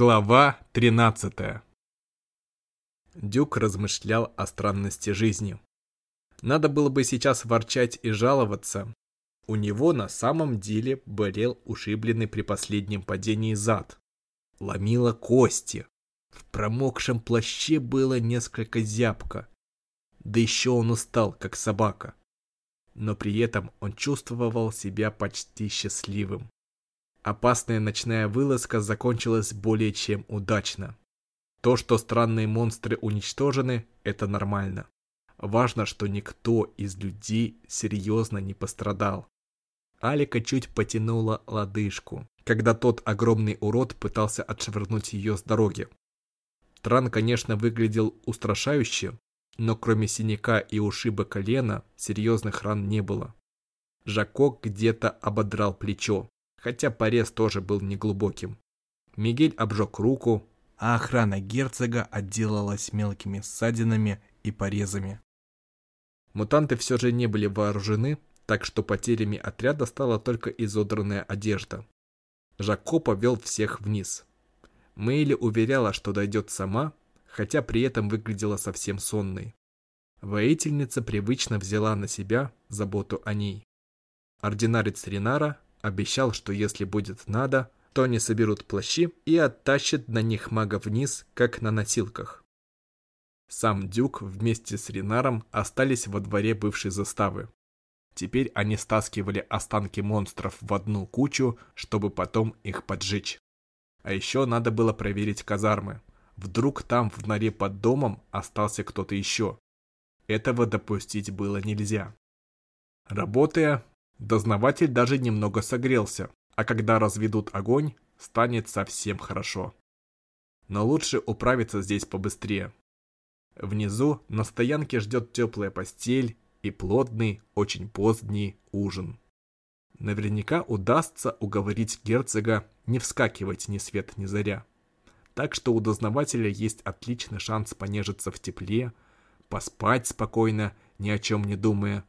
Глава 13 Дюк размышлял о странности жизни. Надо было бы сейчас ворчать и жаловаться. У него на самом деле болел ушибленный при последнем падении зад. Ломило кости. В промокшем плаще было несколько зябко. Да еще он устал, как собака. Но при этом он чувствовал себя почти счастливым. Опасная ночная вылазка закончилась более чем удачно. То, что странные монстры уничтожены, это нормально. Важно, что никто из людей серьезно не пострадал. Алика чуть потянула лодыжку, когда тот огромный урод пытался отшвырнуть ее с дороги. Тран, конечно, выглядел устрашающе, но кроме синяка и ушиба колена, серьезных ран не было. Жако где-то ободрал плечо, хотя порез тоже был неглубоким. Мигель обжег руку, а охрана герцога отделалась мелкими ссадинами и порезами. Мутанты все же не были вооружены, так что потерями отряда стала только изодранная одежда. Жако повел всех вниз. Мэйли уверяла, что дойдет сама, хотя при этом выглядела совсем сонной. Воительница привычно взяла на себя заботу о ней. Ординарец Ринара обещал, что если будет надо, то они соберут плащи и оттащат на них мага вниз, как на носилках. Сам Дюк вместе с Ринаром остались во дворе бывшей заставы. Теперь они стаскивали останки монстров в одну кучу, чтобы потом их поджечь. А еще надо было проверить казармы. Вдруг там в норе под домом остался кто-то еще. Этого допустить было нельзя. Работая, дознаватель даже немного согрелся, а когда разведут огонь, станет совсем хорошо. Но лучше управиться здесь побыстрее. Внизу на стоянке ждет теплая постель и плотный, очень поздний ужин. Наверняка удастся уговорить герцога не вскакивать ни свет ни заря. Так что у дознавателя есть отличный шанс понежиться в тепле, поспать спокойно, ни о чем не думая.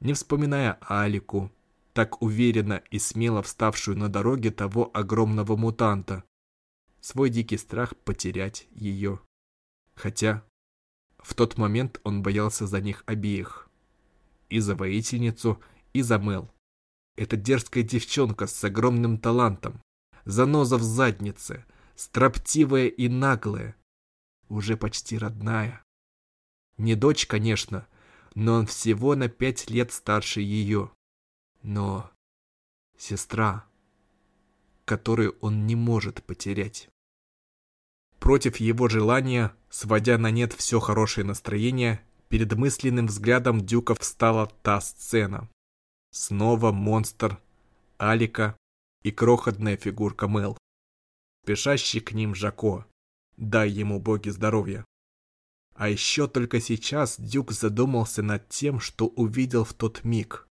Не вспоминая Алику, так уверенно и смело вставшую на дороге того огромного мутанта. Свой дикий страх потерять ее. Хотя в тот момент он боялся за них обеих. И за воительницу, и за Мел. Эта дерзкая девчонка с огромным талантом, заноза в заднице, строптивая и наглая, уже почти родная. Не дочь, конечно, но он всего на пять лет старше ее но сестра, которую он не может потерять. Против его желания, сводя на нет все хорошее настроение, перед мысленным взглядом Дюка встала та сцена. Снова монстр, Алика и крохотная фигурка Мел. Спешащий к ним Жако. Дай ему боги здоровья. А еще только сейчас Дюк задумался над тем, что увидел в тот миг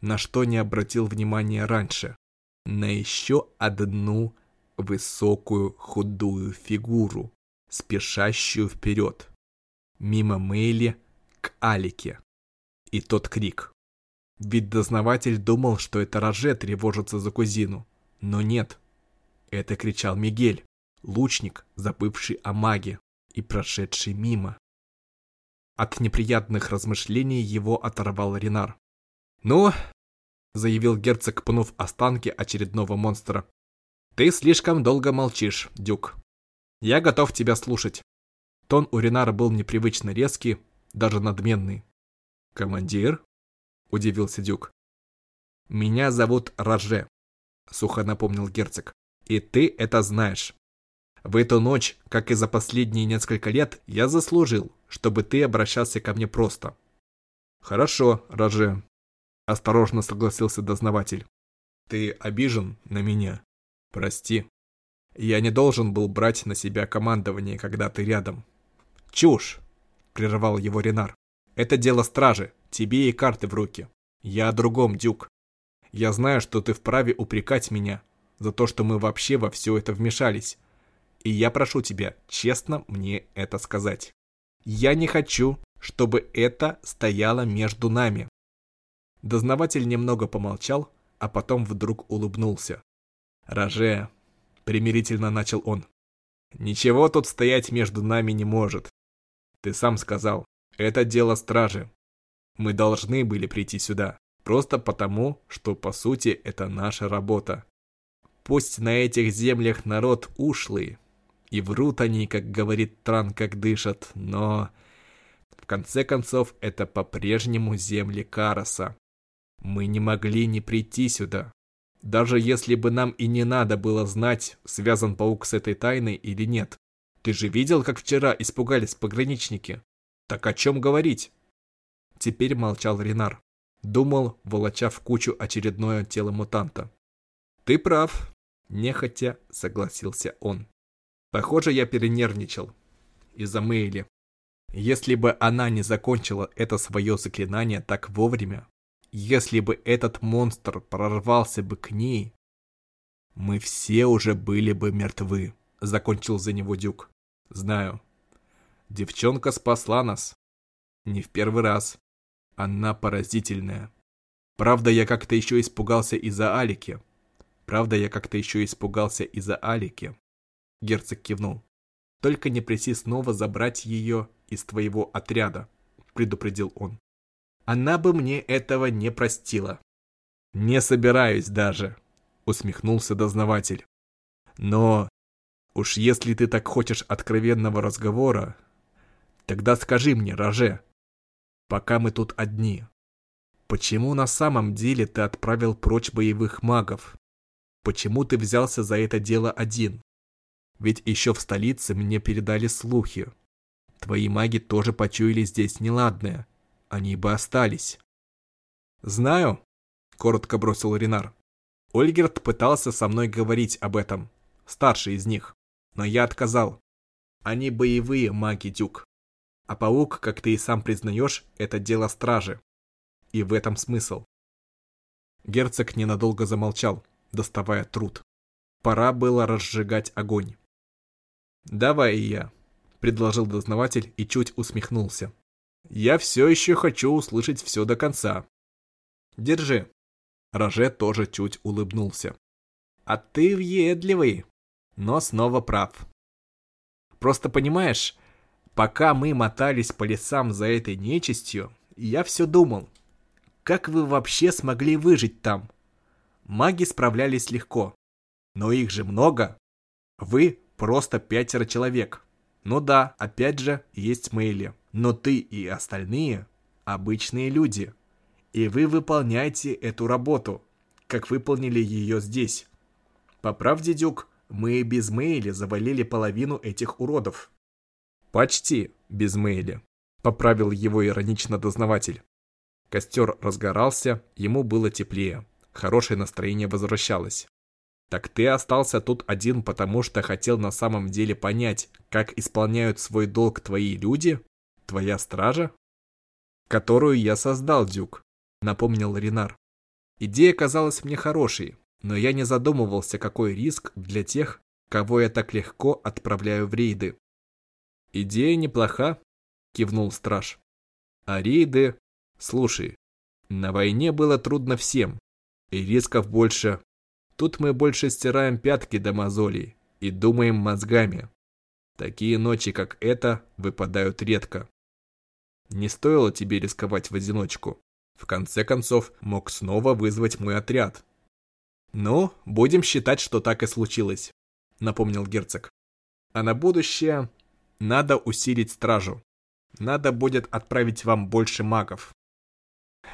на что не обратил внимания раньше. На еще одну высокую худую фигуру, спешащую вперед. Мимо Мэйли к Алике. И тот крик. Ведь дознаватель думал, что это Роже тревожится за кузину. Но нет. Это кричал Мигель, лучник, забывший о маге и прошедший мимо. От неприятных размышлений его оторвал Ренар. «Ну, — заявил герцог, пнув останки очередного монстра, — «ты слишком долго молчишь, Дюк. Я готов тебя слушать». Тон у Ренара был непривычно резкий, даже надменный. «Командир?» — удивился Дюк. «Меня зовут Роже», — сухо напомнил герцог. «И ты это знаешь. В эту ночь, как и за последние несколько лет, я заслужил, чтобы ты обращался ко мне просто». «Хорошо, Роже», Осторожно согласился дознаватель. Ты обижен на меня? Прости. Я не должен был брать на себя командование, когда ты рядом. Чушь! Прервал его Ренар. Это дело стражи, тебе и карты в руки. Я о другом, Дюк. Я знаю, что ты вправе упрекать меня за то, что мы вообще во все это вмешались. И я прошу тебя честно мне это сказать. Я не хочу, чтобы это стояло между нами. Дознаватель немного помолчал, а потом вдруг улыбнулся. «Роже, примирительно начал он. Ничего тут стоять между нами не может. Ты сам сказал, это дело стражи. Мы должны были прийти сюда, просто потому, что по сути это наша работа. Пусть на этих землях народ ушлый, и врут они, как говорит Тран, как дышат, но... В конце концов, это по-прежнему земли Караса. Мы не могли не прийти сюда. Даже если бы нам и не надо было знать, связан паук с этой тайной или нет. Ты же видел, как вчера испугались пограничники? Так о чем говорить? Теперь молчал Ренар. Думал, волоча в кучу очередное тело мутанта. Ты прав, нехотя согласился он. Похоже, я перенервничал. Из-за Мэйли. Если бы она не закончила это свое заклинание так вовремя, если бы этот монстр прорвался бы к ней, мы все уже были бы мертвы, закончил за него Дюк. Знаю. Девчонка спасла нас. Не в первый раз. Она поразительная. Правда, я как-то еще испугался из-за Алики. Правда, я как-то еще испугался из-за Алики. Герцог кивнул. Только не приси снова забрать ее из твоего отряда, предупредил он она бы мне этого не простила. Не собираюсь даже, усмехнулся дознаватель. Но уж если ты так хочешь откровенного разговора, тогда скажи мне, Роже, пока мы тут одни, почему на самом деле ты отправил прочь боевых магов? Почему ты взялся за это дело один? Ведь еще в столице мне передали слухи. Твои маги тоже почуяли здесь неладное они бы остались. «Знаю», — коротко бросил Ренар. Ольгерт пытался со мной говорить об этом, старший из них, но я отказал. Они боевые маги, Дюк. А паук, как ты и сам признаешь, это дело стражи. И в этом смысл. Герцог ненадолго замолчал, доставая труд. Пора было разжигать огонь. «Давай я», — предложил дознаватель и чуть усмехнулся. Я все еще хочу услышать все до конца. Держи. Роже тоже чуть улыбнулся. А ты въедливый, но снова прав. Просто понимаешь, пока мы мотались по лесам за этой нечистью, я все думал, как вы вообще смогли выжить там? Маги справлялись легко, но их же много. Вы просто пятеро человек. Ну да, опять же, есть Мэйли. Но ты и остальные – обычные люди. И вы выполняете эту работу, как выполнили ее здесь. По правде, Дюк, мы без Мэйли завалили половину этих уродов. Почти без Мэйли, поправил его иронично дознаватель. Костер разгорался, ему было теплее. Хорошее настроение возвращалось. Так ты остался тут один, потому что хотел на самом деле понять, как исполняют свой долг твои люди? Твоя стража? Которую я создал, Дюк, напомнил Ренар. Идея казалась мне хорошей, но я не задумывался, какой риск для тех, кого я так легко отправляю в рейды. Идея неплоха, кивнул страж. А рейды... Слушай, на войне было трудно всем, и рисков больше, Тут мы больше стираем пятки до мозолей и думаем мозгами. Такие ночи, как эта, выпадают редко. Не стоило тебе рисковать в одиночку. В конце концов, мог снова вызвать мой отряд. Ну, будем считать, что так и случилось, напомнил герцог. А на будущее надо усилить стражу. Надо будет отправить вам больше магов.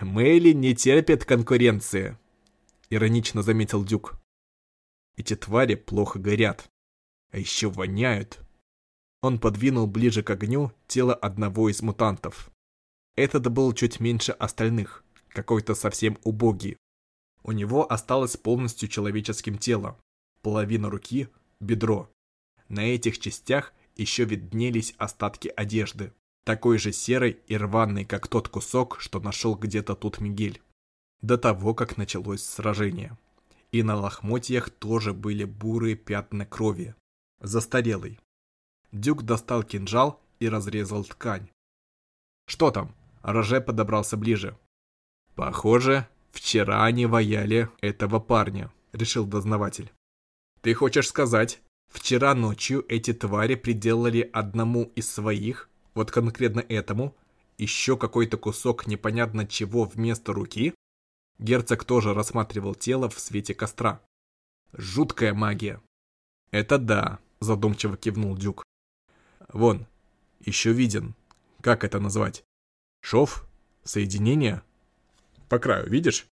Мэйли не терпит конкуренции, иронично заметил Дюк. Эти твари плохо горят, а еще воняют. Он подвинул ближе к огню тело одного из мутантов. Этот был чуть меньше остальных, какой-то совсем убогий. У него осталось полностью человеческим тело, половина руки, бедро. На этих частях еще виднелись остатки одежды, такой же серой и рваной, как тот кусок, что нашел где-то тут Мигель до того, как началось сражение. И на лохмотьях тоже были бурые пятна крови. Застарелый. Дюк достал кинжал и разрезал ткань. «Что там?» Роже подобрался ближе. «Похоже, вчера они ваяли этого парня», — решил дознаватель. Ты хочешь сказать, вчера ночью эти твари приделали одному из своих, вот конкретно этому, еще какой-то кусок непонятно чего вместо руки? Герцог тоже рассматривал тело в свете костра. Жуткая магия. Это да, задумчиво кивнул Дюк. Вон, еще виден. Как это назвать? Шов? Соединение? По краю, видишь?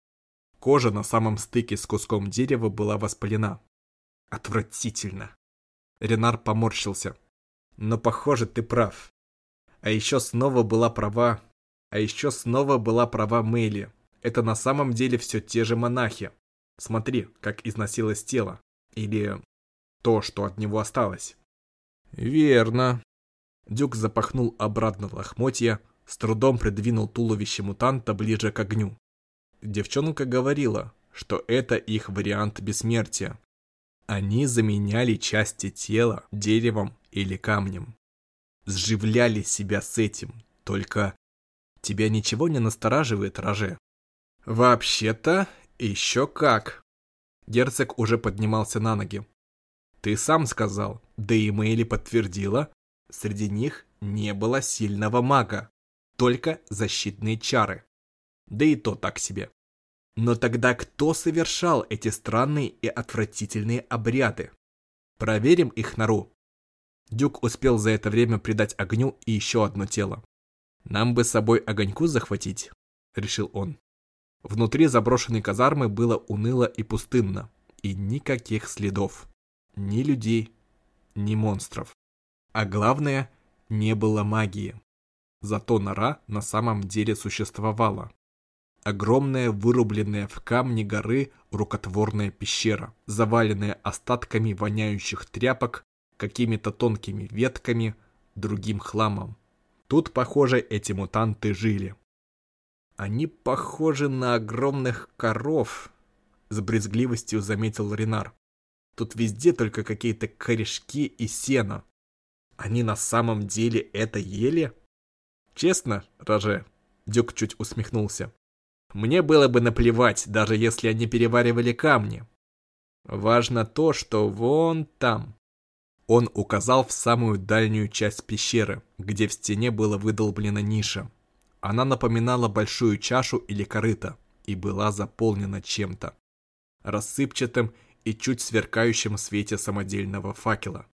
Кожа на самом стыке с куском дерева была воспалена. Отвратительно. Ренар поморщился. Но похоже, ты прав. А еще снова была права... А еще снова была права Мэйли. Это на самом деле все те же монахи. Смотри, как износилось тело. Или то, что от него осталось. Верно. Дюк запахнул обратно лохмотья, с трудом придвинул туловище мутанта ближе к огню. Девчонка говорила, что это их вариант бессмертия. Они заменяли части тела деревом или камнем сживляли себя с этим. Только тебя ничего не настораживает, Роже? Вообще-то, еще как. Герцог уже поднимался на ноги. Ты сам сказал, да и Мэйли подтвердила, среди них не было сильного мага, только защитные чары. Да и то так себе. Но тогда кто совершал эти странные и отвратительные обряды? Проверим их нору. Дюк успел за это время придать огню и еще одно тело. «Нам бы с собой огоньку захватить», — решил он. Внутри заброшенной казармы было уныло и пустынно, и никаких следов. Ни людей, ни монстров. А главное, не было магии. Зато нора на самом деле существовала. Огромная вырубленная в камне горы рукотворная пещера, заваленная остатками воняющих тряпок какими-то тонкими ветками, другим хламом. Тут, похоже, эти мутанты жили. Они похожи на огромных коров, с брезгливостью заметил Ренар. Тут везде только какие-то корешки и сено. Они на самом деле это ели? Честно, Роже? Дюк чуть усмехнулся. Мне было бы наплевать, даже если они переваривали камни. Важно то, что вон там, он указал в самую дальнюю часть пещеры, где в стене была выдолблена ниша. Она напоминала большую чашу или корыто и была заполнена чем-то. Рассыпчатым и чуть сверкающим в свете самодельного факела.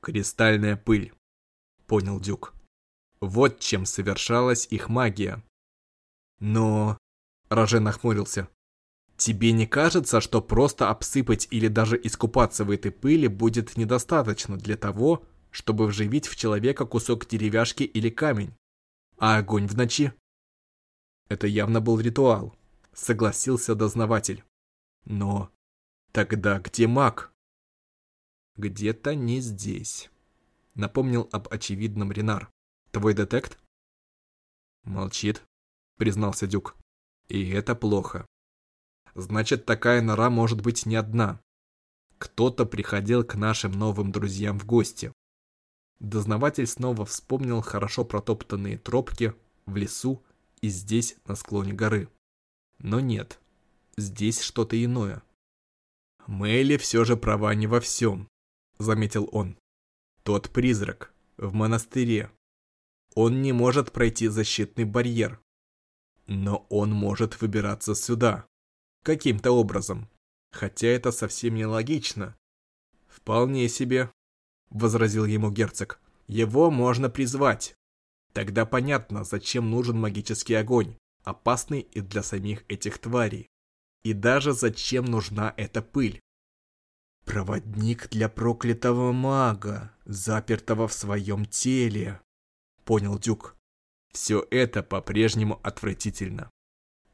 «Кристальная пыль», — понял Дюк. Вот чем совершалась их магия. Но... Роже нахмурился. Тебе не кажется, что просто обсыпать или даже искупаться в этой пыли будет недостаточно для того, чтобы вживить в человека кусок деревяшки или камень? А огонь в ночи? Это явно был ритуал, согласился дознаватель. Но тогда где маг? Где-то не здесь. Напомнил об очевидном Ренар. Твой детект? Молчит, признался Дюк. И это плохо. Значит, такая нора может быть не одна. Кто-то приходил к нашим новым друзьям в гости. Дознаватель снова вспомнил хорошо протоптанные тропки в лесу и здесь, на склоне горы. Но нет, здесь что-то иное. Мэйли все же права не во всем, заметил он. Тот призрак в монастыре. Он не может пройти защитный барьер. Но он может выбираться сюда. Каким-то образом. Хотя это совсем не логично. Вполне себе, возразил ему герцог. Его можно призвать. Тогда понятно, зачем нужен магический огонь, опасный и для самих этих тварей. И даже зачем нужна эта пыль. Проводник для проклятого мага, запертого в своем теле, понял Дюк. Все это по-прежнему отвратительно.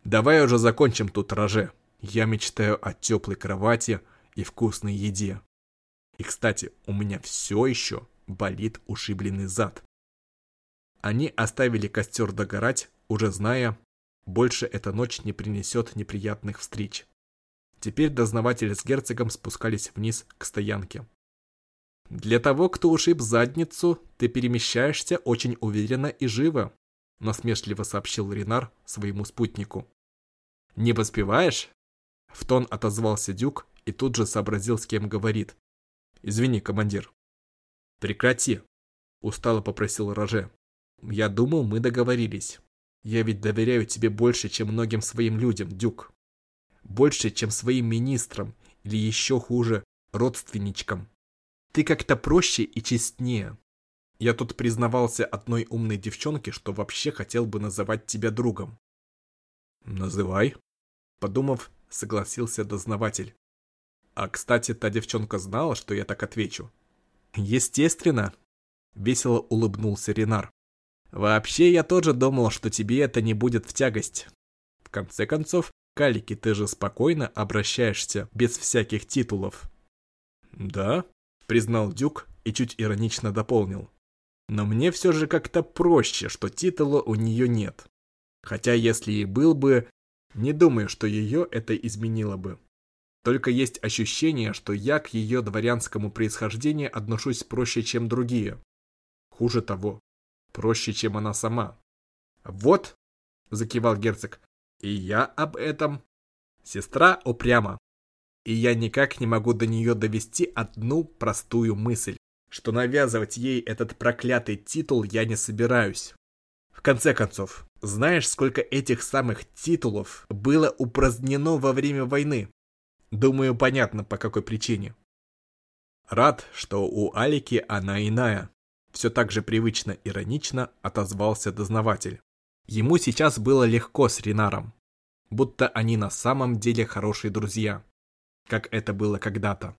Давай уже закончим тут роже. Я мечтаю о теплой кровати и вкусной еде. И, кстати, у меня все еще болит ушибленный зад. Они оставили костер догорать, уже зная, больше эта ночь не принесет неприятных встреч. Теперь дознаватели с герцогом спускались вниз к стоянке. «Для того, кто ушиб задницу, ты перемещаешься очень уверенно и живо», насмешливо сообщил Ренар своему спутнику. «Не воспеваешь?» В тон отозвался Дюк и тут же сообразил, с кем говорит. «Извини, командир». «Прекрати», — устало попросил Роже. «Я думал, мы договорились. Я ведь доверяю тебе больше, чем многим своим людям, Дюк. Больше, чем своим министрам, или еще хуже, родственничкам. Ты как-то проще и честнее. Я тут признавался одной умной девчонке, что вообще хотел бы называть тебя другом. Называй. Подумав, согласился дознаватель. А, кстати, та девчонка знала, что я так отвечу. Естественно. Весело улыбнулся Ренар. Вообще, я тоже думал, что тебе это не будет в тягость. В конце концов, Калики, ты же спокойно обращаешься, без всяких титулов. Да, признал Дюк и чуть иронично дополнил. Но мне все же как-то проще, что титула у нее нет. Хотя если и был бы, не думаю, что ее это изменило бы. Только есть ощущение, что я к ее дворянскому происхождению отношусь проще, чем другие. Хуже того, проще, чем она сама. «Вот», — закивал герцог, — «и я об этом». Сестра упряма, и я никак не могу до нее довести одну простую мысль, что навязывать ей этот проклятый титул я не собираюсь. В конце концов, знаешь, сколько этих самых титулов было упразднено во время войны? Думаю, понятно, по какой причине. Рад, что у Алики она иная. Все так же привычно иронично отозвался дознаватель. Ему сейчас было легко с Ринаром. Будто они на самом деле хорошие друзья. Как это было когда-то.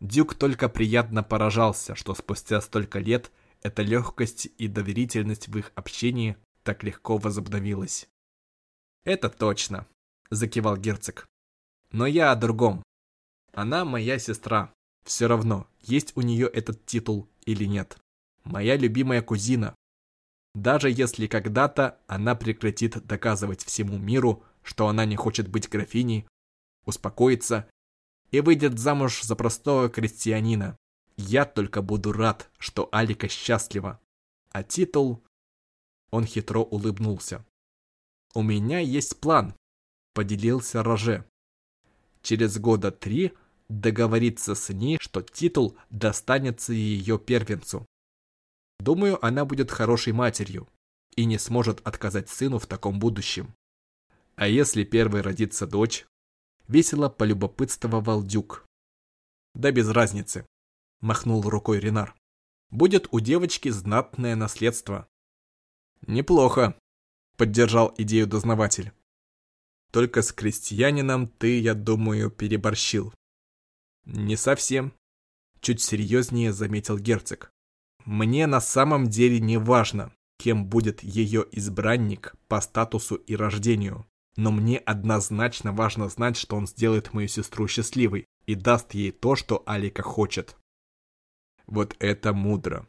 Дюк только приятно поражался, что спустя столько лет эта легкость и доверительность в их общении так легко возобновилась. «Это точно», — закивал герцог. «Но я о другом. Она моя сестра. Все равно, есть у нее этот титул или нет. Моя любимая кузина. Даже если когда-то она прекратит доказывать всему миру, что она не хочет быть графиней, успокоится и выйдет замуж за простого крестьянина. Я только буду рад, что Алика счастлива. А титул... Он хитро улыбнулся. «У меня есть план», — поделился Роже. «Через года три договориться с ней, что титул достанется ее первенцу. Думаю, она будет хорошей матерью и не сможет отказать сыну в таком будущем. А если первой родится дочь? Весело полюбопытствовал Дюк. Да без разницы, махнул рукой Ренар. Будет у девочки знатное наследство. Неплохо, поддержал идею дознаватель. Только с крестьянином ты, я думаю, переборщил. Не совсем, чуть серьезнее заметил герцог. Мне на самом деле не важно, кем будет ее избранник по статусу и рождению. Но мне однозначно важно знать, что он сделает мою сестру счастливой и даст ей то, что Алика хочет. Вот это мудро.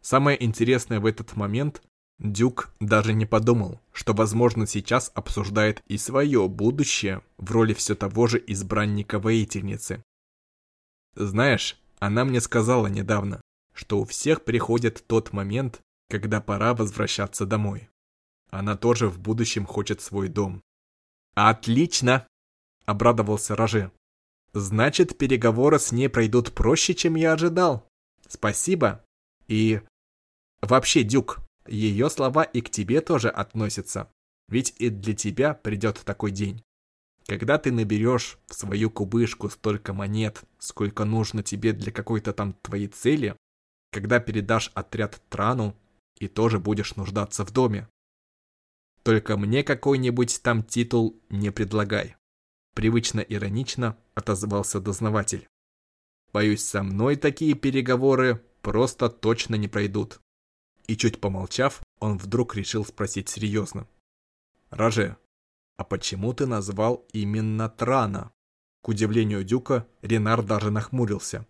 Самое интересное в этот момент, Дюк даже не подумал, что, возможно, сейчас обсуждает и свое будущее в роли все того же избранника-воительницы. Знаешь, она мне сказала недавно, что у всех приходит тот момент, когда пора возвращаться домой. Она тоже в будущем хочет свой дом. «Отлично!» – обрадовался Роже. «Значит, переговоры с ней пройдут проще, чем я ожидал. Спасибо. И... Вообще, Дюк, ее слова и к тебе тоже относятся. Ведь и для тебя придет такой день. Когда ты наберешь в свою кубышку столько монет, сколько нужно тебе для какой-то там твоей цели, когда передашь отряд Трану и тоже будешь нуждаться в доме. Только мне какой-нибудь там титул не предлагай. Привычно иронично отозвался дознаватель. Боюсь, со мной такие переговоры просто точно не пройдут. И чуть помолчав, он вдруг решил спросить серьезно. Роже, а почему ты назвал именно Трана? К удивлению Дюка, Ренар даже нахмурился.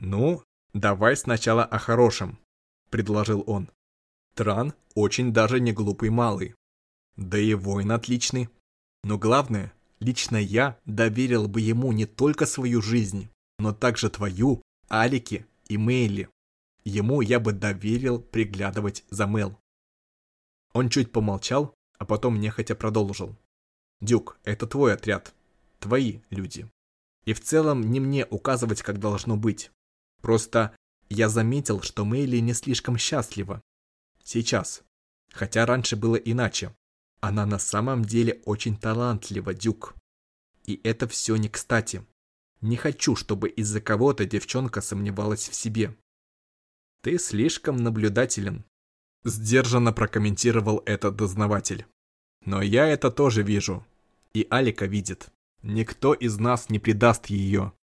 Ну, давай сначала о хорошем, предложил он. Тран очень даже не глупый малый. Да и воин отличный. Но главное, лично я доверил бы ему не только свою жизнь, но также твою, Алики и Мэйли. Ему я бы доверил приглядывать за Мэл. Он чуть помолчал, а потом нехотя продолжил. Дюк, это твой отряд. Твои люди. И в целом не мне указывать, как должно быть. Просто я заметил, что Мэйли не слишком счастлива. Сейчас. Хотя раньше было иначе. Она на самом деле очень талантлива, Дюк. И это все не кстати. Не хочу, чтобы из-за кого-то девчонка сомневалась в себе. Ты слишком наблюдателен. Сдержанно прокомментировал этот дознаватель. Но я это тоже вижу. И Алика видит. Никто из нас не предаст ее.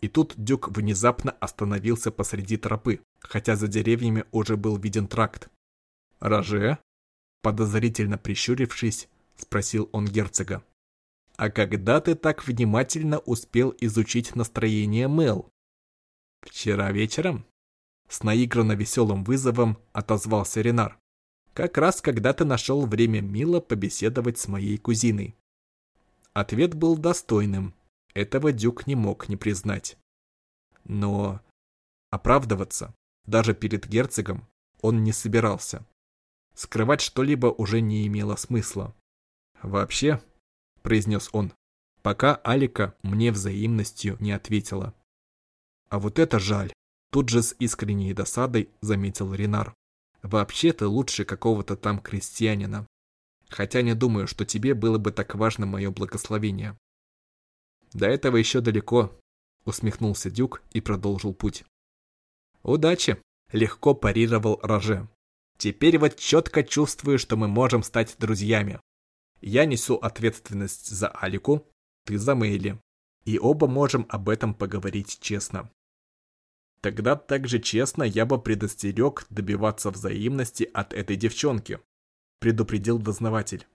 И тут Дюк внезапно остановился посреди тропы, хотя за деревьями уже был виден тракт. «Роже?» Подозрительно прищурившись, спросил он герцога. «А когда ты так внимательно успел изучить настроение Мел?» «Вчера вечером?» С наигранно веселым вызовом отозвался Ренар. «Как раз когда ты нашел время мило побеседовать с моей кузиной». Ответ был достойным. Этого Дюк не мог не признать. Но оправдываться, даже перед герцогом, он не собирался. Скрывать что-либо уже не имело смысла. «Вообще», — произнес он, пока Алика мне взаимностью не ответила. «А вот это жаль», — тут же с искренней досадой заметил Ренар. «Вообще ты лучше какого-то там крестьянина. Хотя не думаю, что тебе было бы так важно мое благословение. До этого еще далеко, усмехнулся Дюк и продолжил путь. Удачи, легко парировал Роже. Теперь вот четко чувствую, что мы можем стать друзьями. Я несу ответственность за Алику, ты за Мэйли. И оба можем об этом поговорить честно. Тогда также честно я бы предостерег добиваться взаимности от этой девчонки, — предупредил дознаватель.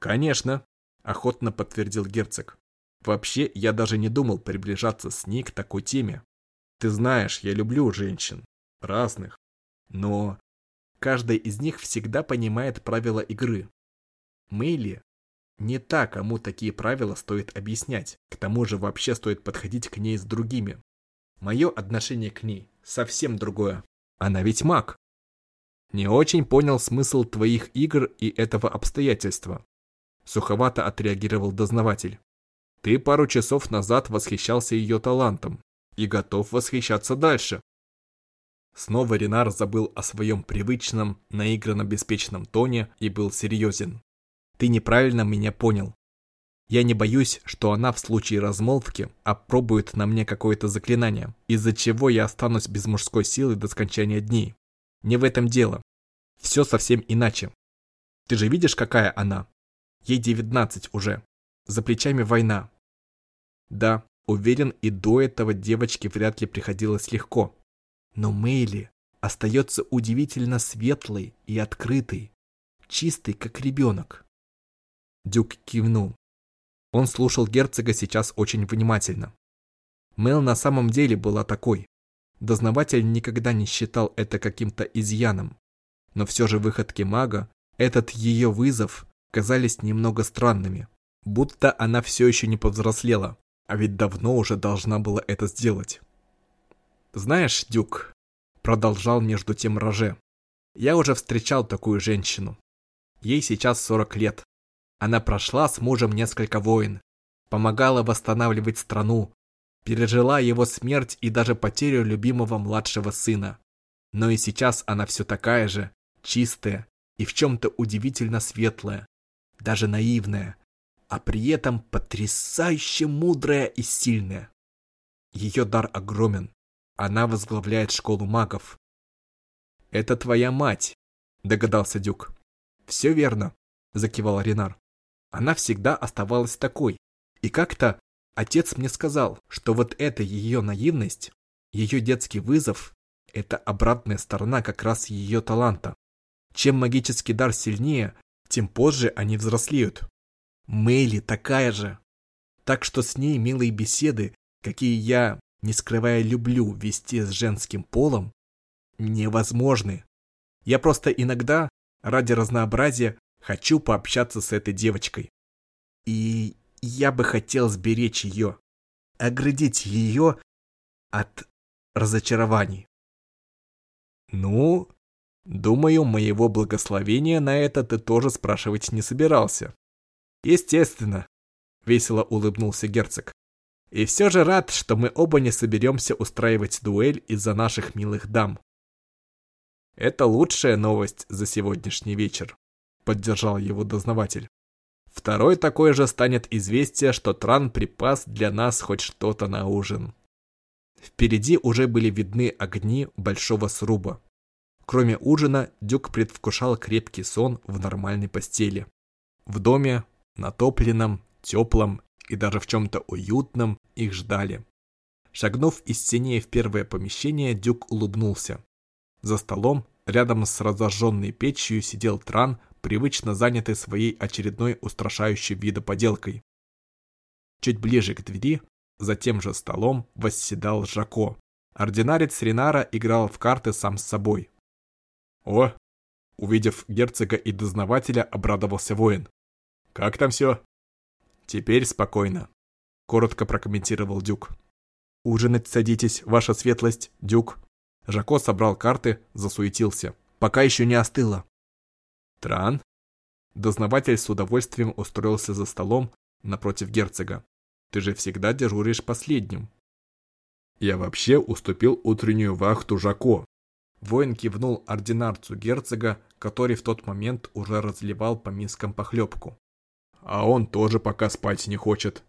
«Конечно», — охотно подтвердил герцог. «Вообще, я даже не думал приближаться с ней к такой теме. Ты знаешь, я люблю женщин. Разных. Но каждая из них всегда понимает правила игры. Мэйли не та, кому такие правила стоит объяснять. К тому же вообще стоит подходить к ней с другими. Мое отношение к ней совсем другое. Она ведь маг. Не очень понял смысл твоих игр и этого обстоятельства. Суховато отреагировал дознаватель. Ты пару часов назад восхищался ее талантом и готов восхищаться дальше. Снова Ренар забыл о своем привычном, наигранно-беспечном тоне и был серьезен. Ты неправильно меня понял. Я не боюсь, что она в случае размолвки опробует на мне какое-то заклинание, из-за чего я останусь без мужской силы до скончания дней. Не в этом дело. Все совсем иначе. Ты же видишь, какая она? Ей 19 уже. За плечами война. Да, уверен, и до этого девочке вряд ли приходилось легко. Но Мэйли остается удивительно светлой и открытой, чистой, как ребенок. Дюк кивнул. Он слушал герцога сейчас очень внимательно. Мэл на самом деле была такой. Дознаватель никогда не считал это каким-то изъяном. Но все же выходки мага, этот ее вызов, казались немного странными. Будто она все еще не повзрослела, а ведь давно уже должна была это сделать. «Знаешь, Дюк», — продолжал между тем Роже, — «я уже встречал такую женщину. Ей сейчас 40 лет. Она прошла с мужем несколько войн, помогала восстанавливать страну, пережила его смерть и даже потерю любимого младшего сына. Но и сейчас она все такая же, чистая и в чем-то удивительно светлая, даже наивная, а при этом потрясающе мудрая и сильная. Ее дар огромен. Она возглавляет школу магов. «Это твоя мать», — догадался Дюк. «Все верно», — закивал Ренар. «Она всегда оставалась такой. И как-то Отец мне сказал, что вот эта ее наивность, ее детский вызов, это обратная сторона как раз ее таланта. Чем магический дар сильнее, тем позже они взрослеют. Мэйли такая же. Так что с ней милые беседы, какие я, не скрывая, люблю вести с женским полом, невозможны. Я просто иногда, ради разнообразия, хочу пообщаться с этой девочкой. И я бы хотел сберечь ее, оградить ее от разочарований. Ну, думаю, моего благословения на это ты тоже спрашивать не собирался. Естественно, весело улыбнулся герцог. И все же рад, что мы оба не соберемся устраивать дуэль из-за наших милых дам. Это лучшая новость за сегодняшний вечер, поддержал его дознаватель. Второй такой же станет известие, что Тран припас для нас хоть что-то на ужин. Впереди уже были видны огни большого сруба. Кроме ужина, Дюк предвкушал крепкий сон в нормальной постели. В доме, натопленном, теплом и даже в чем-то уютном их ждали. Шагнув из теней в первое помещение, Дюк улыбнулся. За столом, рядом с разожженной печью, сидел Тран, привычно занятый своей очередной устрашающей вида поделкой. Чуть ближе к двери, за тем же столом, восседал Жако. Ординарец Ринара играл в карты сам с собой. «О!» Увидев герцога и дознавателя, обрадовался воин. «Как там все?» «Теперь спокойно», — коротко прокомментировал Дюк. «Ужинать садитесь, ваша светлость, Дюк». Жако собрал карты, засуетился. «Пока еще не остыло». «Тран?» Дознаватель с удовольствием устроился за столом напротив герцога. «Ты же всегда дежуришь последним». «Я вообще уступил утреннюю вахту Жако». Воин кивнул ординарцу герцога, который в тот момент уже разливал по мискам похлебку а он тоже пока спать не хочет.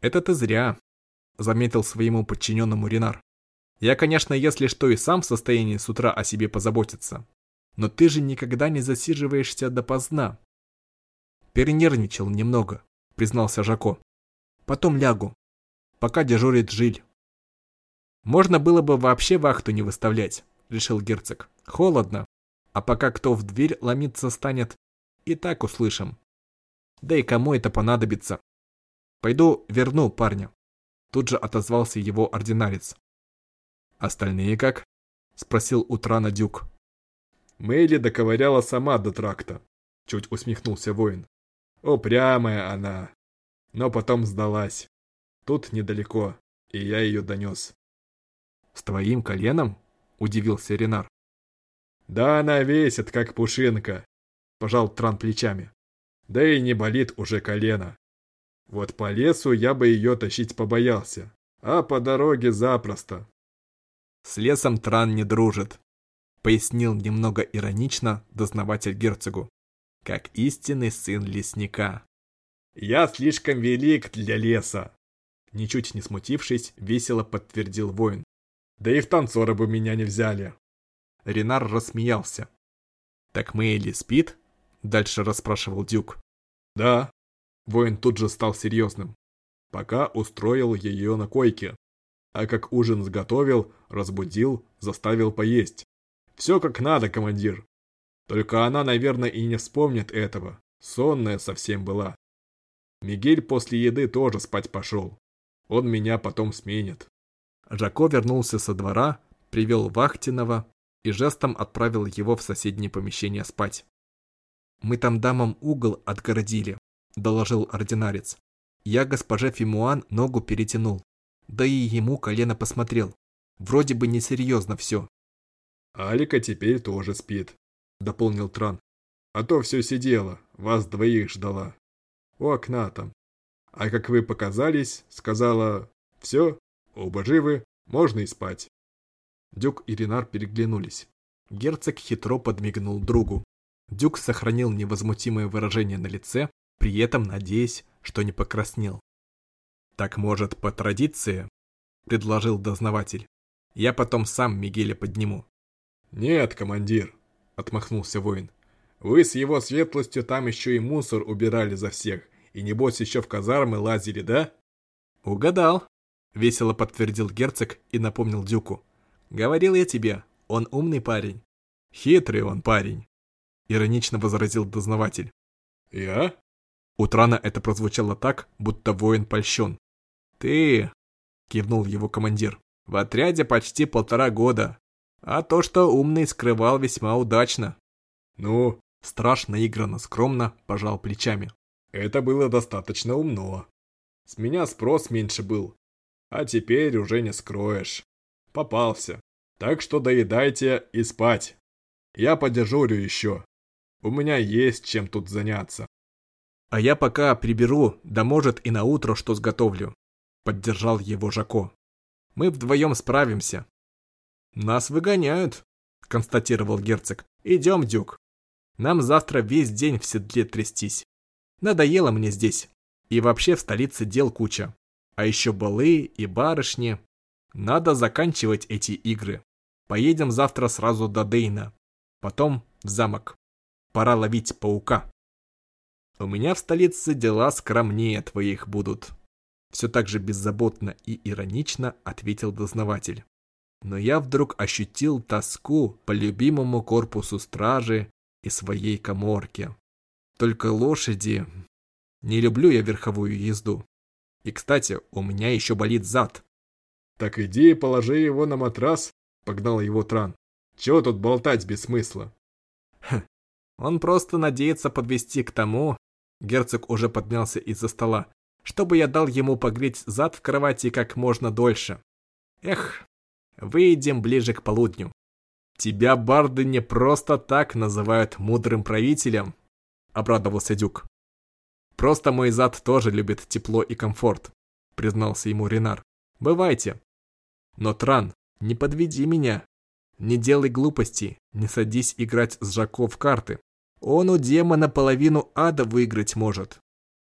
Это ты зря, заметил своему подчиненному Ренар. Я, конечно, если что и сам в состоянии с утра о себе позаботиться, но ты же никогда не засиживаешься допоздна. Перенервничал немного, признался Жако. Потом лягу, пока дежурит Жиль. Можно было бы вообще вахту не выставлять, решил герцог. Холодно, а пока кто в дверь ломиться станет, и так услышим. Да и кому это понадобится? Пойду верну парня. Тут же отозвался его ординарец. Остальные как? Спросил у Трана Дюк. Мэйли доковыряла сама до тракта. Чуть усмехнулся воин. Упрямая она. Но потом сдалась. Тут недалеко, и я ее донес. С твоим коленом? Удивился Ренар. Да она весит, как пушинка. Пожал Тран плечами да и не болит уже колено. Вот по лесу я бы ее тащить побоялся, а по дороге запросто. С лесом Тран не дружит, пояснил немного иронично дознаватель герцогу, как истинный сын лесника. Я слишком велик для леса, ничуть не смутившись, весело подтвердил воин. Да и в танцоры бы меня не взяли. Ренар рассмеялся. Так Мэйли спит? Дальше расспрашивал Дюк. Да. Воин тут же стал серьезным. Пока устроил ее на койке. А как ужин сготовил, разбудил, заставил поесть. Все как надо, командир. Только она, наверное, и не вспомнит этого. Сонная совсем была. Мигель после еды тоже спать пошел. Он меня потом сменит. Жако вернулся со двора, привел Вахтинова и жестом отправил его в соседнее помещение спать. «Мы там дамам угол отгородили», – доложил ординарец. Я госпоже Фимуан ногу перетянул. Да и ему колено посмотрел. Вроде бы несерьезно все. «Алика теперь тоже спит», – дополнил Тран. «А то все сидела, вас двоих ждала. У окна там. А как вы показались, сказала, все, оба живы, можно и спать». Дюк и Ренар переглянулись. Герцог хитро подмигнул другу. Дюк сохранил невозмутимое выражение на лице, при этом надеясь, что не покраснел. «Так, может, по традиции?» – предложил дознаватель. «Я потом сам Мигеля подниму». «Нет, командир», – отмахнулся воин. «Вы с его светлостью там еще и мусор убирали за всех, и небось еще в казармы лазили, да?» «Угадал», – весело подтвердил герцог и напомнил Дюку. «Говорил я тебе, он умный парень. Хитрый он парень». Иронично возразил дознаватель. «Я?» У Трана это прозвучало так, будто воин польщен. «Ты!» — кивнул его командир. «В отряде почти полтора года. А то, что умный скрывал весьма удачно». «Ну?» — страшно наигранно скромно пожал плечами. «Это было достаточно умно. С меня спрос меньше был. А теперь уже не скроешь. Попался. Так что доедайте и спать. Я подежурю еще. У меня есть чем тут заняться. А я пока приберу, да может и на утро что сготовлю. Поддержал его Жако. Мы вдвоем справимся. Нас выгоняют, констатировал герцог. Идем, Дюк. Нам завтра весь день в седле трястись. Надоело мне здесь. И вообще в столице дел куча. А еще балы и барышни. Надо заканчивать эти игры. Поедем завтра сразу до Дейна. Потом в замок. Пора ловить паука. У меня в столице дела скромнее твоих будут. Все так же беззаботно и иронично ответил дознаватель. Но я вдруг ощутил тоску по любимому корпусу стражи и своей коморке. Только лошади... Не люблю я верховую езду. И, кстати, у меня еще болит зад. Так иди и положи его на матрас, погнал его Тран. Чего тут болтать без смысла? Хм, он просто надеется подвести к тому, герцог уже поднялся из-за стола, чтобы я дал ему погреть зад в кровати как можно дольше. Эх, выйдем ближе к полудню. Тебя барды не просто так называют мудрым правителем, обрадовался Дюк. Просто мой зад тоже любит тепло и комфорт, признался ему Ренар. Бывайте. Но Тран, не подведи меня. Не делай глупостей, не садись играть с Жако в карты. Он у демона половину ада выиграть может.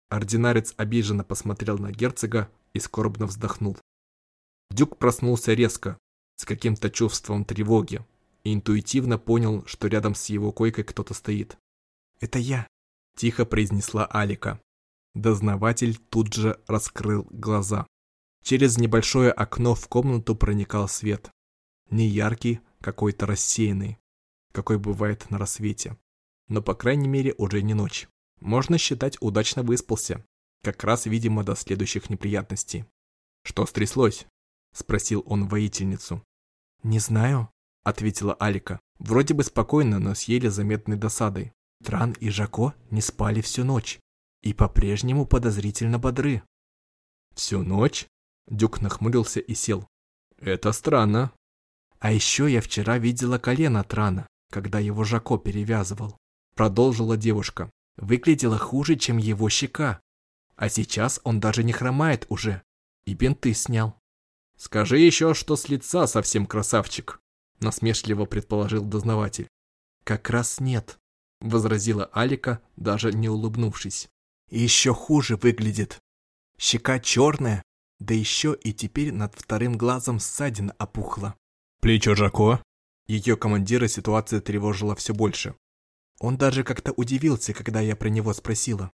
Ординарец обиженно посмотрел на герцога и скорбно вздохнул. Дюк проснулся резко, с каким-то чувством тревоги, и интуитивно понял, что рядом с его койкой кто-то стоит. «Это я», – тихо произнесла Алика. Дознаватель тут же раскрыл глаза. Через небольшое окно в комнату проникал свет. Не яркий, какой-то рассеянный, какой бывает на рассвете. Но, по крайней мере, уже не ночь. Можно считать, удачно выспался. Как раз, видимо, до следующих неприятностей. «Что стряслось?» – спросил он воительницу. «Не знаю», – ответила Алика. Вроде бы спокойно, но с еле заметной досадой. Тран и Жако не спали всю ночь и по-прежнему подозрительно бодры. «Всю ночь?» Дюк нахмурился и сел. «Это странно». «А еще я вчера видела колено Трана, когда его Жако перевязывал», продолжила девушка. «Выглядело хуже, чем его щека. А сейчас он даже не хромает уже. И бинты снял». «Скажи еще, что с лица совсем красавчик», насмешливо предположил дознаватель. «Как раз нет», возразила Алика, даже не улыбнувшись. «Еще хуже выглядит. Щека черная, да еще и теперь над вторым глазом ссадина опухла. Плечо Жако? Ее командира ситуация тревожила все больше. Он даже как-то удивился, когда я про него спросила.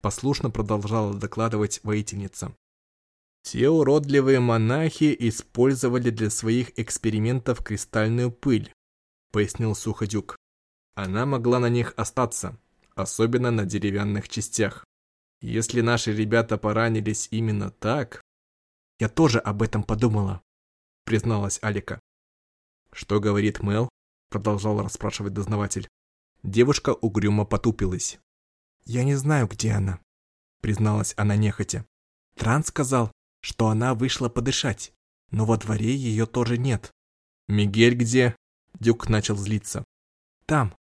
Послушно продолжала докладывать воительница. Те уродливые монахи использовали для своих экспериментов кристальную пыль, пояснил Суходюк. Она могла на них остаться, особенно на деревянных частях. Если наши ребята поранились именно так, я тоже об этом подумала, призналась Алика. Что говорит Мел? Продолжал расспрашивать дознаватель. Девушка угрюмо потупилась. Я не знаю, где она, призналась она нехотя. Тран сказал, что она вышла подышать, но во дворе ее тоже нет. Мигель где? Дюк начал злиться. Там.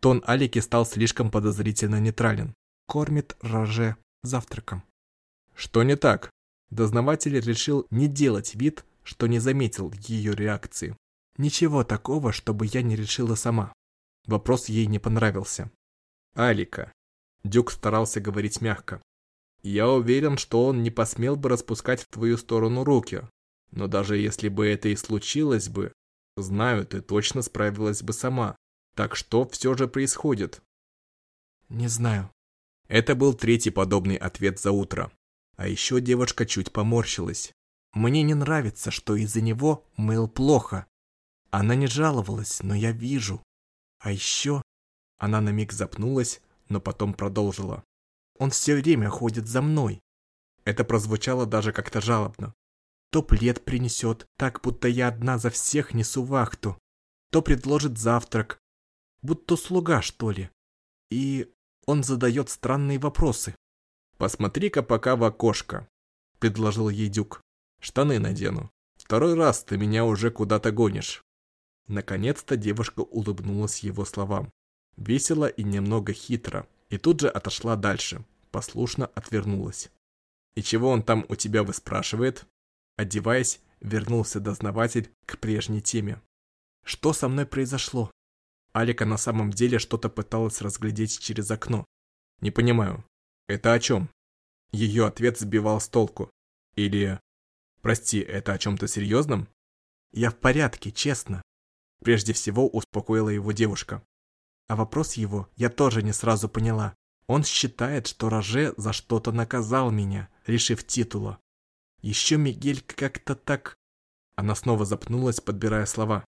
Тон Алики стал слишком подозрительно нейтрален. Кормит Роже завтраком. Что не так? Дознаватель решил не делать вид, что не заметил ее реакции. Ничего такого, чтобы я не решила сама. Вопрос ей не понравился. Алика. Дюк старался говорить мягко. Я уверен, что он не посмел бы распускать в твою сторону руки. Но даже если бы это и случилось бы, знаю, ты точно справилась бы сама. Так что все же происходит? Не знаю. Это был третий подобный ответ за утро. А еще девушка чуть поморщилась. Мне не нравится, что из-за него Мэл плохо. Она не жаловалась, но я вижу. А еще... Она на миг запнулась, но потом продолжила. Он все время ходит за мной. Это прозвучало даже как-то жалобно. То плед принесет, так будто я одна за всех несу вахту. То предложит завтрак. Будто слуга, что ли. И он задает странные вопросы. «Посмотри-ка пока в окошко», — предложил ей Дюк. «Штаны надену. Второй раз ты меня уже куда-то гонишь». Наконец-то девушка улыбнулась его словам. Весело и немного хитро. И тут же отошла дальше. Послушно отвернулась. И чего он там у тебя выспрашивает? Одеваясь, вернулся дознаватель к прежней теме. Что со мной произошло? Алика на самом деле что-то пыталась разглядеть через окно. Не понимаю, это о чем? Ее ответ сбивал с толку. Или... Прости, это о чем-то серьезном? Я в порядке, честно. Прежде всего успокоила его девушка. А вопрос его я тоже не сразу поняла. Он считает, что Роже за что-то наказал меня, лишив титула. Еще Мигель как-то так... Она снова запнулась, подбирая слова.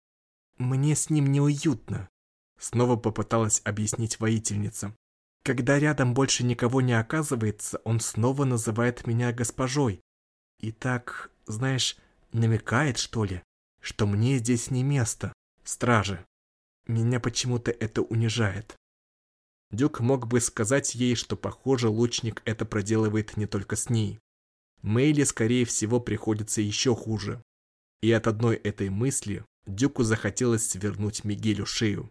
«Мне с ним неуютно», — снова попыталась объяснить воительница. «Когда рядом больше никого не оказывается, он снова называет меня госпожой. И так, знаешь, намекает, что ли, что мне здесь не место, стражи. Меня почему-то это унижает». Дюк мог бы сказать ей, что, похоже, лучник это проделывает не только с ней. Мэйли, скорее всего, приходится еще хуже. И от одной этой мысли Дюку захотелось свернуть Мигелю шею.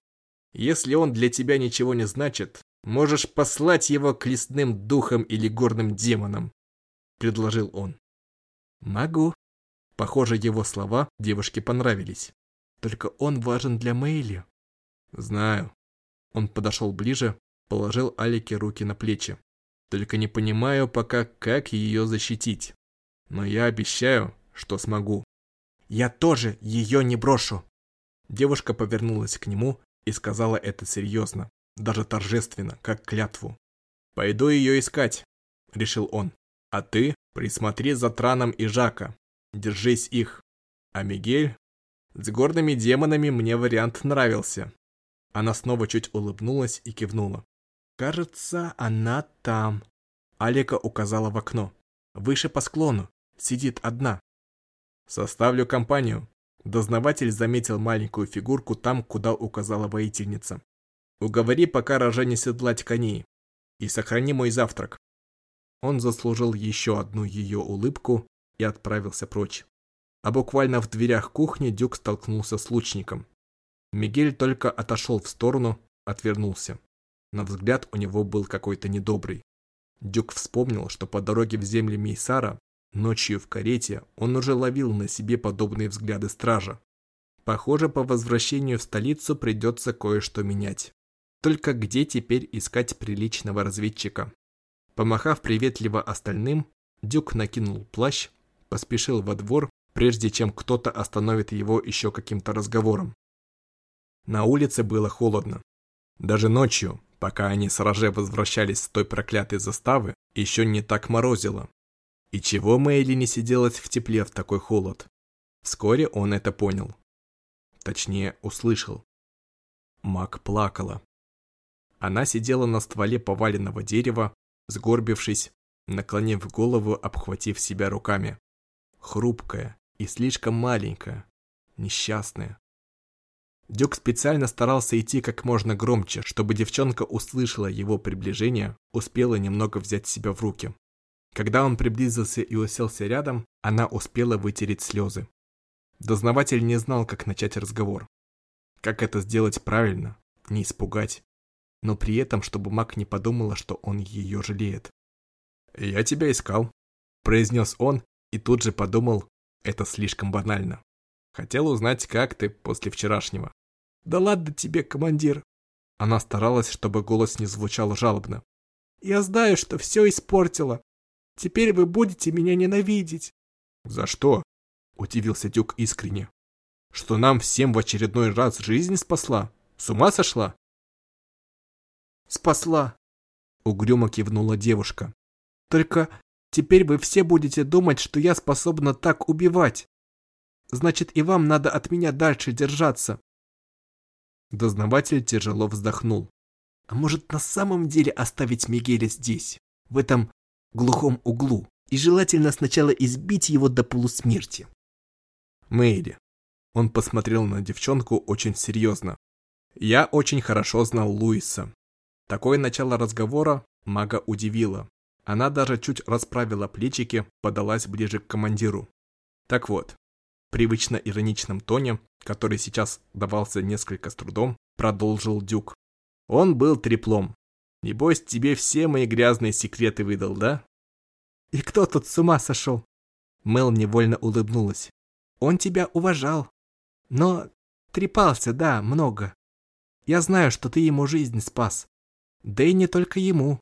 «Если он для тебя ничего не значит, можешь послать его к лесным духам или горным демонам», — предложил он. «Могу». Похоже, его слова девушке понравились. «Только он важен для Мэйли». «Знаю». Он подошел ближе, положил Алике руки на плечи. Только не понимаю пока, как ее защитить. Но я обещаю, что смогу. Я тоже ее не брошу. Девушка повернулась к нему и сказала это серьезно, даже торжественно, как клятву. «Пойду ее искать», — решил он. «А ты присмотри за Траном и Жака. Держись их. А Мигель? С горными демонами мне вариант нравился». Она снова чуть улыбнулась и кивнула. «Кажется, она там». Алика указала в окно. «Выше по склону. Сидит одна». «Составлю компанию». Дознаватель заметил маленькую фигурку там, куда указала воительница. «Уговори пока рожа не седлать коней. И сохрани мой завтрак». Он заслужил еще одну ее улыбку и отправился прочь. А буквально в дверях кухни Дюк столкнулся с лучником. Мигель только отошел в сторону, отвернулся. На взгляд у него был какой-то недобрый. Дюк вспомнил, что по дороге в земли Мейсара, ночью в карете, он уже ловил на себе подобные взгляды стража. Похоже, по возвращению в столицу придется кое-что менять. Только где теперь искать приличного разведчика? Помахав приветливо остальным, Дюк накинул плащ, поспешил во двор, прежде чем кто-то остановит его еще каким-то разговором. На улице было холодно. Даже ночью, Пока они с Роже возвращались с той проклятой заставы, еще не так морозило. И чего Мэйли не сиделась в тепле в такой холод? Вскоре он это понял. Точнее, услышал. Мак плакала. Она сидела на стволе поваленного дерева, сгорбившись, наклонив голову, обхватив себя руками. Хрупкая и слишком маленькая, несчастная. Дюк специально старался идти как можно громче, чтобы девчонка услышала его приближение, успела немного взять себя в руки. Когда он приблизился и уселся рядом, она успела вытереть слезы. Дознаватель не знал, как начать разговор. Как это сделать правильно, не испугать, но при этом, чтобы Мак не подумала, что он ее жалеет. «Я тебя искал», – произнес он и тут же подумал, это слишком банально. Хотел узнать, как ты после вчерашнего. Да ладно тебе, командир. Она старалась, чтобы голос не звучал жалобно. Я знаю, что все испортила. Теперь вы будете меня ненавидеть. За что? Удивился Дюк искренне. Что нам всем в очередной раз жизнь спасла? С ума сошла? Спасла. Угрюмо кивнула девушка. Только теперь вы все будете думать, что я способна так убивать. Значит, и вам надо от меня дальше держаться. Дознаватель тяжело вздохнул. А может, на самом деле оставить Мигеля здесь, в этом глухом углу, и желательно сначала избить его до полусмерти? Мэйли. Он посмотрел на девчонку очень серьезно. Я очень хорошо знал Луиса. Такое начало разговора мага удивило. Она даже чуть расправила плечики, подалась ближе к командиру. Так вот, привычно ироничном тоне, который сейчас давался несколько с трудом, продолжил Дюк. Он был треплом. Небось, тебе все мои грязные секреты выдал, да? И кто тут с ума сошел? Мел невольно улыбнулась. Он тебя уважал. Но трепался, да, много. Я знаю, что ты ему жизнь спас. Да и не только ему.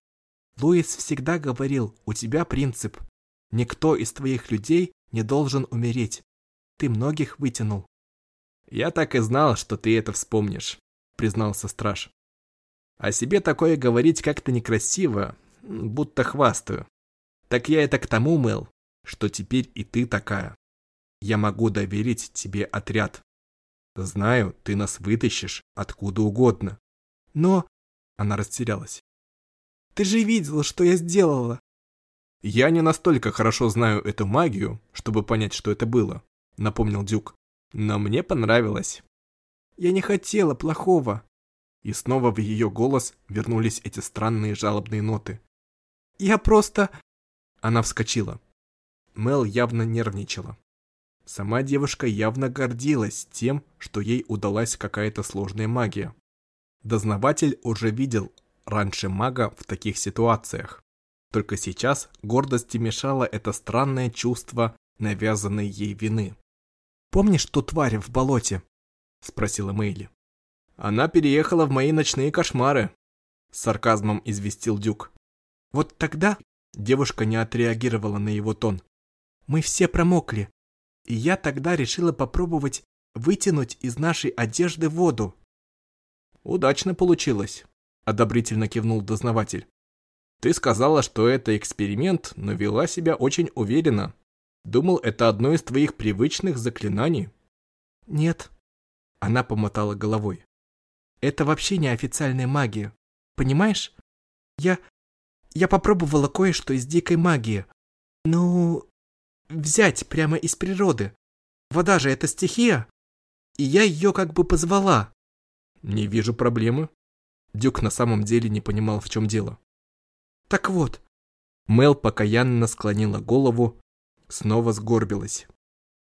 Луис всегда говорил, у тебя принцип. Никто из твоих людей не должен умереть. Ты многих вытянул. Я так и знал, что ты это вспомнишь, признался страж. О себе такое говорить как-то некрасиво, будто хвастаю. Так я это к тому, Мэл, что теперь и ты такая. Я могу доверить тебе отряд. Знаю, ты нас вытащишь откуда угодно. Но... Она растерялась. Ты же видел, что я сделала. Я не настолько хорошо знаю эту магию, чтобы понять, что это было, напомнил Дюк. Но мне понравилось. Я не хотела плохого. И снова в ее голос вернулись эти странные жалобные ноты. Я просто... Она вскочила. Мел явно нервничала. Сама девушка явно гордилась тем, что ей удалась какая-то сложная магия. Дознаватель уже видел раньше мага в таких ситуациях. Только сейчас гордости мешало это странное чувство навязанной ей вины. «Помнишь ту тварь в болоте?» – спросила Мэйли. «Она переехала в мои ночные кошмары», – с сарказмом известил Дюк. «Вот тогда...» – девушка не отреагировала на его тон. «Мы все промокли, и я тогда решила попробовать вытянуть из нашей одежды воду. Удачно получилось, одобрительно кивнул дознаватель. Ты сказала, что это эксперимент, но вела себя очень уверенно. Думал, это одно из твоих привычных заклинаний. Нет. Она помотала головой. Это вообще не официальная магия. Понимаешь? Я... Я попробовала кое-что из дикой магии. Ну, взять прямо из природы. Вода же это стихия. И я ее как бы позвала. Не вижу проблемы. Дюк на самом деле не понимал, в чем дело. Так вот. Мел покаянно склонила голову, снова сгорбилась.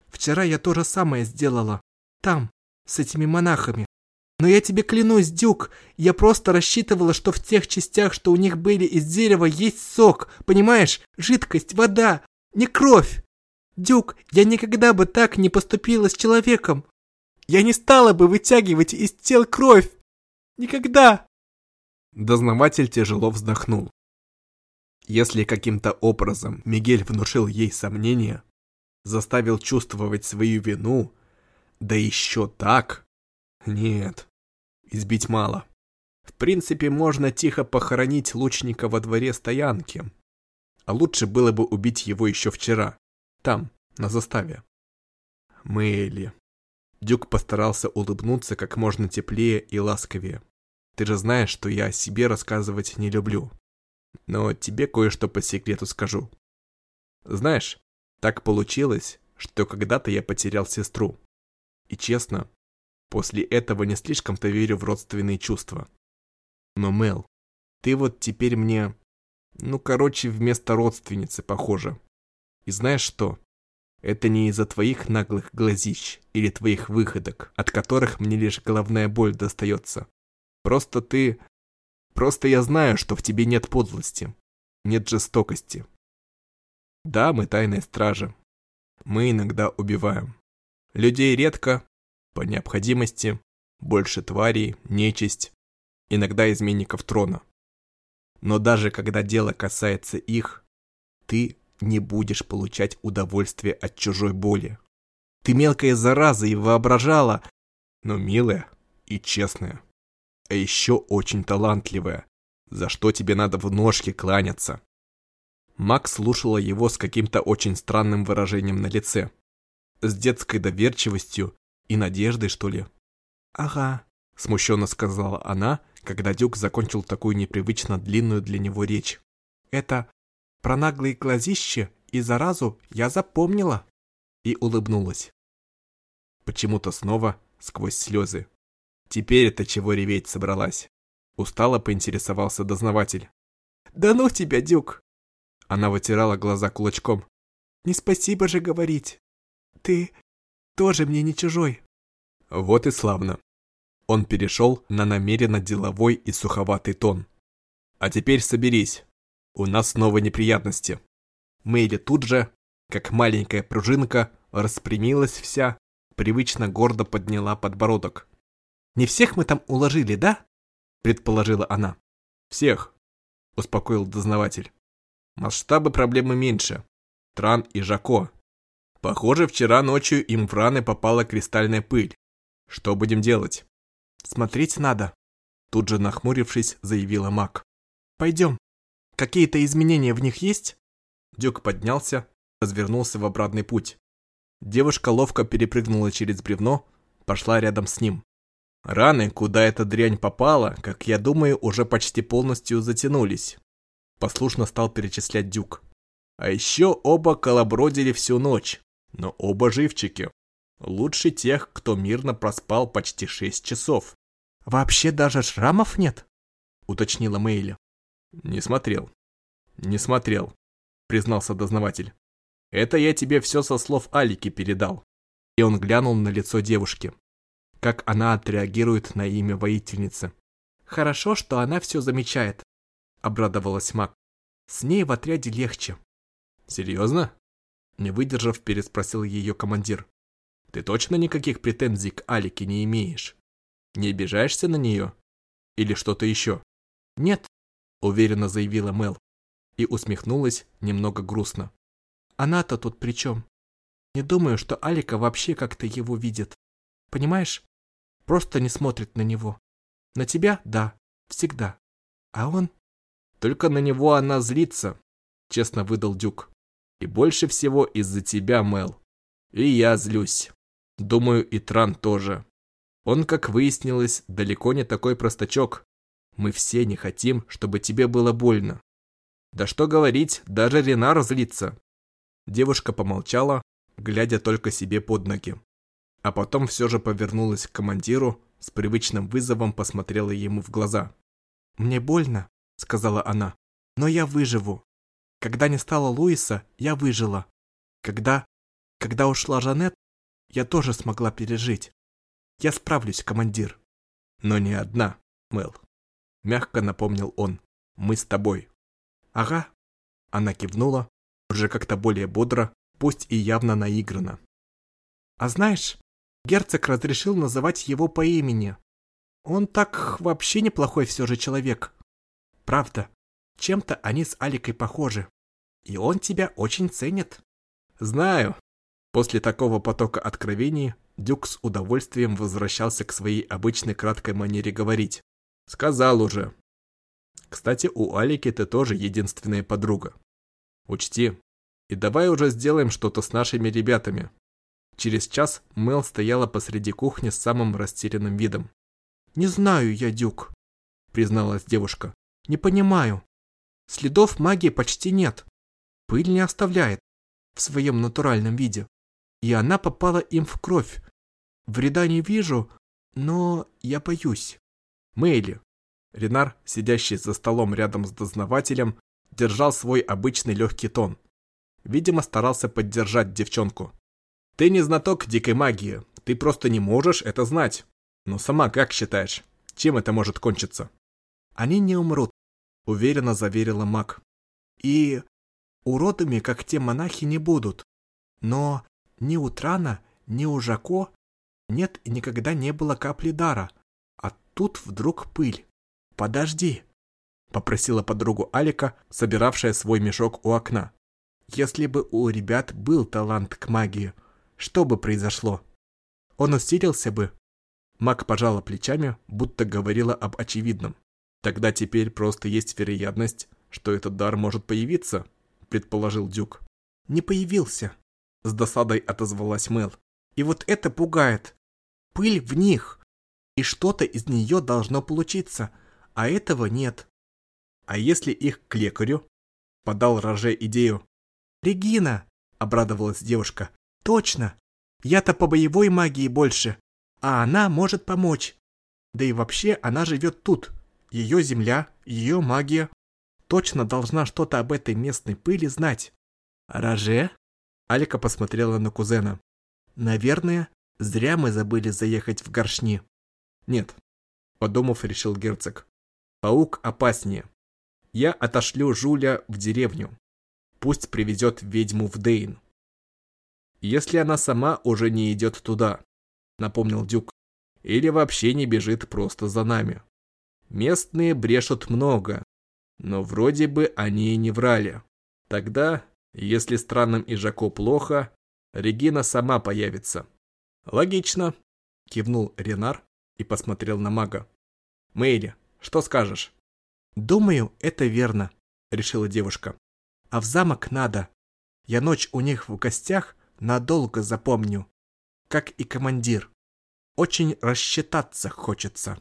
Вчера я то же самое сделала. Там, с этими монахами. Но я тебе клянусь, Дюк, я просто рассчитывала, что в тех частях, что у них были из дерева, есть сок, понимаешь? Жидкость, вода, не кровь. Дюк, я никогда бы так не поступила с человеком. Я не стала бы вытягивать из тел кровь. Никогда. Дознаватель тяжело вздохнул. Если каким-то образом Мигель внушил ей сомнения, заставил чувствовать свою вину, да еще так, нет, избить мало. В принципе, можно тихо похоронить лучника во дворе стоянки, а лучше было бы убить его еще вчера. Там, на заставе. Мэйли. Дюк постарался улыбнуться как можно теплее и ласковее. Ты же знаешь, что я о себе рассказывать не люблю. Но тебе кое-что по секрету скажу. Знаешь, так получилось, что когда-то я потерял сестру. И честно, после этого не слишком-то верю в родственные чувства. Но, Мел, ты вот теперь мне... Ну, короче, вместо родственницы похожа. И знаешь что? Это не из-за твоих наглых глазищ или твоих выходок, от которых мне лишь головная боль достается. Просто ты... Просто я знаю, что в тебе нет подлости, нет жестокости. Да, мы тайная стража. Мы иногда убиваем. Людей редко, по необходимости, больше тварей, нечисть, иногда изменников трона. Но даже когда дело касается их, ты не будешь получать удовольствие от чужой боли. Ты мелкая зараза и воображала, но милая и честная. А еще очень талантливая, за что тебе надо в ножки кланяться. Макс слушала его с каким-то очень странным выражением на лице. С детской доверчивостью и надеждой, что ли. «Ага», – смущенно сказала она, когда Дюк закончил такую непривычно длинную для него речь. «Это про наглые глазища и заразу я запомнила. И улыбнулась. Почему-то снова сквозь слезы. Теперь это чего реветь собралась. Устало поинтересовался дознаватель. «Да ну тебя, Дюк!» Она вытирала глаза кулачком. «Не спасибо же говорить. Ты тоже мне не чужой». Вот и славно. Он перешел на намеренно деловой и суховатый тон. «А теперь соберись. У нас снова неприятности. Мэйли тут же, как маленькая пружинка, распрямилась вся, привычно гордо подняла подбородок. «Не всех мы там уложили, да?» – предположила она. «Всех», – успокоил дознаватель. «Масштабы проблемы меньше. Тран и Жако. Похоже, вчера ночью им в раны попала кристальная пыль. Что будем делать?» «Смотреть надо», – тут же нахмурившись, заявила Мак. «Пойдем. Какие-то изменения в них есть?» Дюк поднялся, развернулся в обратный путь. Девушка ловко перепрыгнула через бревно, пошла рядом с ним. Раны, куда эта дрянь попала, как я думаю, уже почти полностью затянулись. Послушно стал перечислять Дюк. А еще оба колобродили всю ночь, но оба живчики. Лучше тех, кто мирно проспал почти шесть часов. «Вообще даже шрамов нет?» — уточнила Мэйли. «Не смотрел. Не смотрел», — признался дознаватель. «Это я тебе все со слов Алики передал». И он глянул на лицо девушки. Как она отреагирует на имя воительницы. «Хорошо, что она все замечает», — обрадовалась Мак. «С ней в отряде легче». «Серьезно?» Не выдержав, переспросил ее командир. «Ты точно никаких претензий к Алике не имеешь? Не обижаешься на нее? Или что-то еще?» «Нет», — уверенно заявила Мел и усмехнулась немного грустно. Она-то тут при чем? Не думаю, что Алика вообще как-то его видит. Понимаешь? Просто не смотрит на него. На тебя – да, всегда. А он? Только на него она злится, честно выдал Дюк. И больше всего из-за тебя, Мел. И я злюсь. Думаю, и Тран тоже. Он, как выяснилось, далеко не такой простачок. Мы все не хотим, чтобы тебе было больно. Да что говорить, даже Ренар злится. Девушка помолчала, глядя только себе под ноги. А потом все же повернулась к командиру, с привычным вызовом посмотрела ему в глаза. «Мне больно», — сказала она, — «но я выживу. Когда не стало Луиса, я выжила. Когда... Когда ушла Жанет, я тоже смогла пережить. Я справлюсь, командир». «Но не одна, Мел», — мягко напомнил он. «Мы с тобой». «Ага». Она кивнула, уже как-то более бодро, пусть и явно наигранно. «А знаешь, герцог разрешил называть его по имени. Он так вообще неплохой все же человек. Правда, чем-то они с Аликой похожи. И он тебя очень ценит». «Знаю». После такого потока откровений Дюк с удовольствием возвращался к своей обычной краткой манере говорить. «Сказал уже». «Кстати, у Алики ты тоже единственная подруга. Учти, и давай уже сделаем что-то с нашими ребятами. Через час Мел стояла посреди кухни с самым растерянным видом. «Не знаю я, Дюк», — призналась девушка. «Не понимаю. Следов магии почти нет. Пыль не оставляет в своем натуральном виде. И она попала им в кровь. Вреда не вижу, но я боюсь». Мэйли. Ренар, сидящий за столом рядом с дознавателем, держал свой обычный легкий тон. Видимо, старался поддержать девчонку. Ты не знаток дикой магии, ты просто не можешь это знать. Но сама как считаешь, чем это может кончиться? Они не умрут, уверенно заверила маг. И уродами, как те монахи, не будут. Но ни у Трана, ни у Жако нет и никогда не было капли дара. А тут вдруг пыль. Подожди, попросила подругу Алика, собиравшая свой мешок у окна. Если бы у ребят был талант к магии, что бы произошло? Он усилился бы? Маг пожала плечами, будто говорила об очевидном. Тогда теперь просто есть вероятность, что этот дар может появиться, предположил Дюк. Не появился, с досадой отозвалась Мэл. И вот это пугает. Пыль в них. И что-то из нее должно получиться, а этого нет. А если их к лекарю? Подал Роже идею. «Регина!» – обрадовалась девушка. «Точно! Я-то по боевой магии больше, а она может помочь. Да и вообще она живет тут. Ее земля, ее магия. Точно должна что-то об этой местной пыли знать». «Роже?» – Алика посмотрела на кузена. «Наверное, зря мы забыли заехать в горшни». «Нет», – подумав, решил герцог. «Паук опаснее. Я отошлю Жуля в деревню. пусть привезет ведьму в Дейн. Если она сама уже не идет туда, напомнил Дюк, или вообще не бежит просто за нами. Местные брешут много, но вроде бы они и не врали. Тогда, если странным и плохо, Регина сама появится. Логично, кивнул Ренар и посмотрел на мага. Мэйли, что скажешь? Думаю, это верно, решила девушка. А в замок надо. Я ночь у них в гостях надолго запомню. Как и командир. Очень рассчитаться хочется.